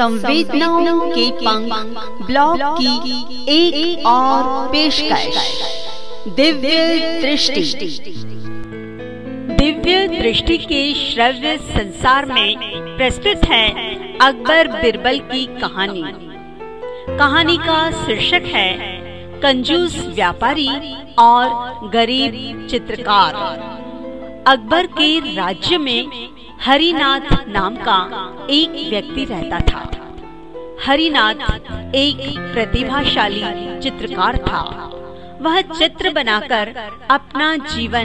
संवेदनाओं के पंख ब्लॉग की एक, एक और पेशकश। दिव्य दृष्टि। दिव्य दृष्टि के श्रव्य संसार में प्रस्तुत है अकबर बिरबल की कहानी। कहानी का शीर्षक है कंजूस व्यापारी और गरीब चित्रकार। अकबर के राज्य में हरिनाथ नाम का एक व्यक्ति रहता था। हरिनाथ एक प्रतिभाशाली चित्रकार था। वह चित्र बनाकर अपना जीवन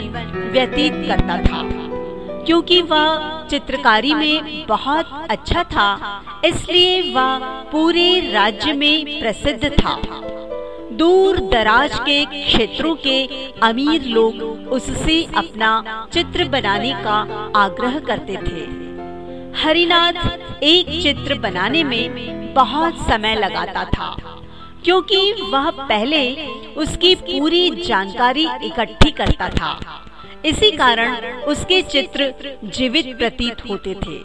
व्यतीत करता था। क्योंकि वह चित्रकारी में बहुत अच्छा था, इसलिए वह पूरे राज्य में प्रसिद्ध था। दूर दराज के क्षेत्रों के अमीर लोग उससे अपना चित्र बनाने का आग्रह करते थे। हरिनाथ एक चित्र बनाने में बहुत समय लगाता था, क्योंकि वह पहले उसकी पूरी जानकारी इकट्ठी करता था। इसी कारण उसके चित्र जीवित प्रतीत होते थे,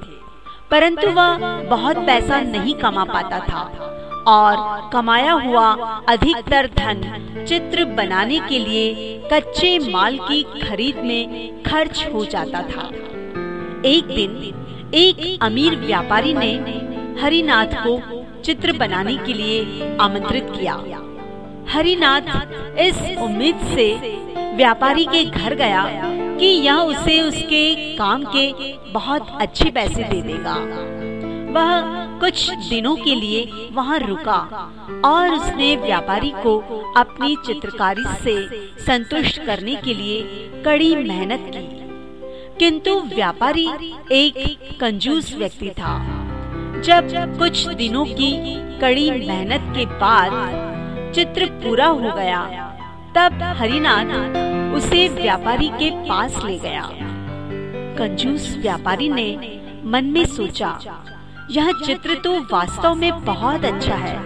परंतु वह बहुत पैसा नहीं कमा पाता था। और कमाया हुआ अधिकतर धन चित्र बनाने के लिए कच्चे माल की खरीद में खर्च हो जाता था। एक दिन एक अमीर व्यापारी ने हरिनाथ को चित्र बनाने के लिए आमंत्रित किया। हरिनाथ इस उम्मीद से व्यापारी के घर गया कि यह उसे उसके काम के बहुत अच्छे पैसे दे देगा। वह कुछ दिनों के लिए वहाँ रुका और उसने व्यापारी को अपनी चित्रकारी से संतुष्ट करने के लिए कड़ी मेहनत की। किंतु व्यापारी एक कंजूस व्यक्ति था। जब कुछ दिनों की कड़ी मेहनत के बाद चित्र पूरा हो गया, तब हरिनाथ उसे व्यापारी के पास ले गया। कंजूस व्यापारी ने मन में सोचा यह चित्र तो वास्तव में बहुत अच्छा है।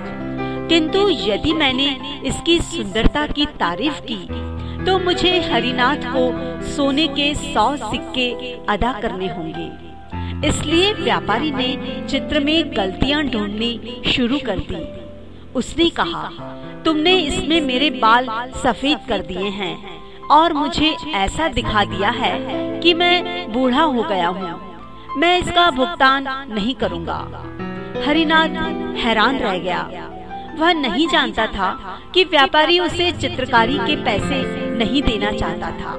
किंतु यदि मैंने इसकी सुंदरता की तारीफ़ की तो मुझे हरिनाथ को सोने के सौ सिक्के अदा करने होंगे। इसलिए व्यापारी ने चित्र में गलतियाँ ढूंढनी शुरू कर दी। उसने कहा, तुमने इसमें मेरे बाल सफ़ेद कर दिए हैं और मुझे ऐसा दिखा दिया है कि मैं बूढ़ा हो गया हूँ। मैं इसका भुगतान नहीं करूँगा। हरिनाथ हैरान रह गया। वह नहीं जानता था कि व्यापारी उसे चित्रकारी के पैसे नहीं देना चाहता था।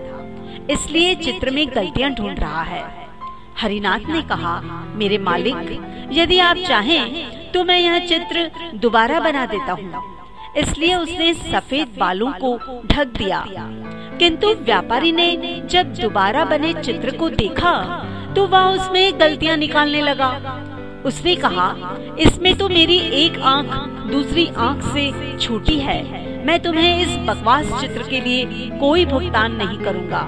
इसलिए चित्र में गलतियाँ ढूंढ रहा है। हरिनाथ ने कहा, मेरे मालिक, यदि आप चाहें तो मैं यह चित्र दोबारा बना देता हूँ। इसलिए उसने सफ़ेद बालों को ढक दिया। किंतु व्यापारी ने जब दोबारा बने चित्र को देखा तो वह उसमें गलतियाँ निकालने लगा। उसने कहा, इसमें तो मेरी एक आँख दूसरी आँख से छोटी है। मैं तुम्हें इस बकवास चित्र के लिए कोई भुगतान नहीं करूँगा।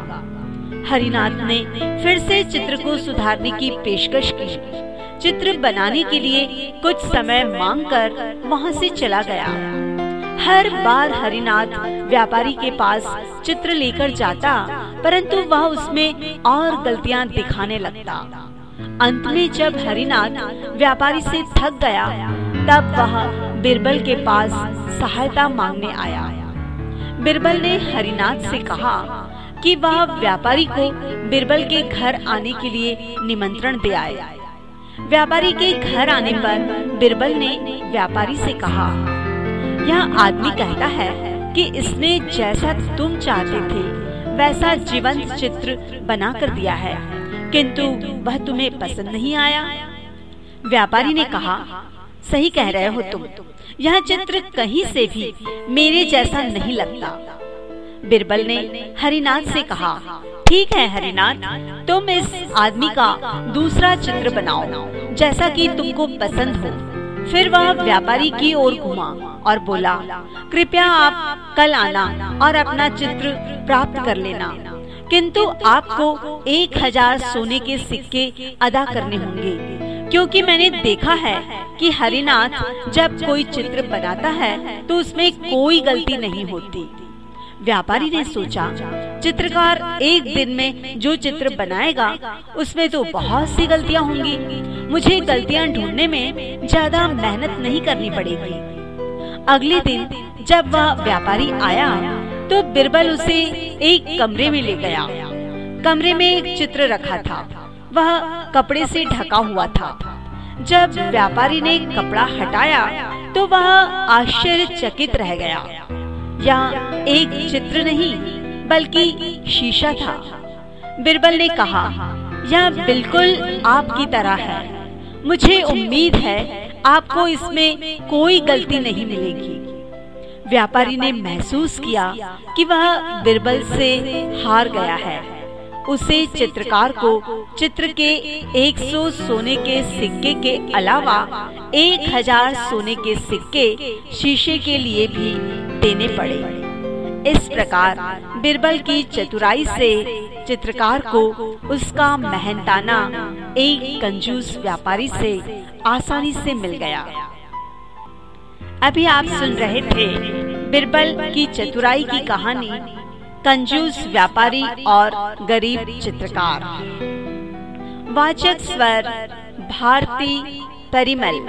हरिनाथ ने फिर से चित्र को सुधारने की पेशकश की। चित्र बनाने के लिए कुछ समय मांगकर वहाँ से चला गया। हर बार हरिनाथ व्यापारी के पास चित्र लेकर जाता, परंतु वह उसमें और गलतियाँ दिखाने लगता। अंत में जब हरिनाथ व्यापारी से थक गया, तब वह बिरबल के पास सहायता मांगने आया। बिरबल ने हरिनाथ से कहा कि वह व्यापारी को बिरबल के घर आने के लिए निमंत्रण दे आए। व्यापारी के घर आने पर बिरबल ने व्यापारी से कहा यह आदमी कहता है कि इसने जैसा तुम चाहते थे, वैसा जीवंत चित्र बना कर दिया है। किंतु वह तुम्हें पसंद नहीं आया। व्यापारी ने कहा, सही कह रहे हो तुम। यह चित्र कहीं से भी मेरे जैसा नहीं लगता। बिरबल ने हरिनाथ से कहा, ठीक है हरिनाथ, तुम इस आदमी का दूसरा चित्र बनाओ, जैसा कि तुमको पसंद हो। फिर वह व्यापारी की ओर घुमा और बोला, कृपया आप कल आना और अपना चित्र प्राप्त कर लेना। किंतु आपको एक हज़ार सोने के सिक्के अदा करने होंगे। क्योंकि मैंने देखा है कि हरिनाथ जब कोई चित्र बनाता है तो उसमें कोई गलती नहीं होती। व्यापारी ने सोचा चित्रकार एक दिन में जो चित्र बनाएगा उसमें तो बहुत सी गलतियाँ होंगी। मुझे गलतियाँ ढूँढने में ज़्यादा मेहनत नहीं करनी पड़ेगी। अगले दिन जब वह व्यापारी आया तो बिरबल उसे एक कमरे में ले गया। कमरे में एक चित्र रखा था। वह कपड़े से ढका हुआ था। जब व्यापारी ने कपड़ा हटाया तो वह आश्चर्यचकित रह गया। यह एक चित्र नहीं, बल्कि शीशा था। बिरबल ने कहा, यह बिल्कुल आपकी तरह है। मुझे उम्मीद है आपको इसमें कोई गलती नहीं मिलेगी। व्यापारी ने महसूस किया कि वह बिरबल से हार गया है। उसे चित्रकार को चित्र के 100 सोने के सिक्के के अलावा 1000 सोने के सिक्के शीशे के लिए भी देने पड़े। इस प्रकार बिरबल की चतुराई से चित्रकार को उसका मेहनताना एक कंजूस व्यापारी से आसानी से मिल गया। अभी आप सुन रहे थे बिरबल की चतुराई की कहानी, कंजूस व्यापारी और गरीब चित्रकार। वाचक स्वर, भारती परिमल।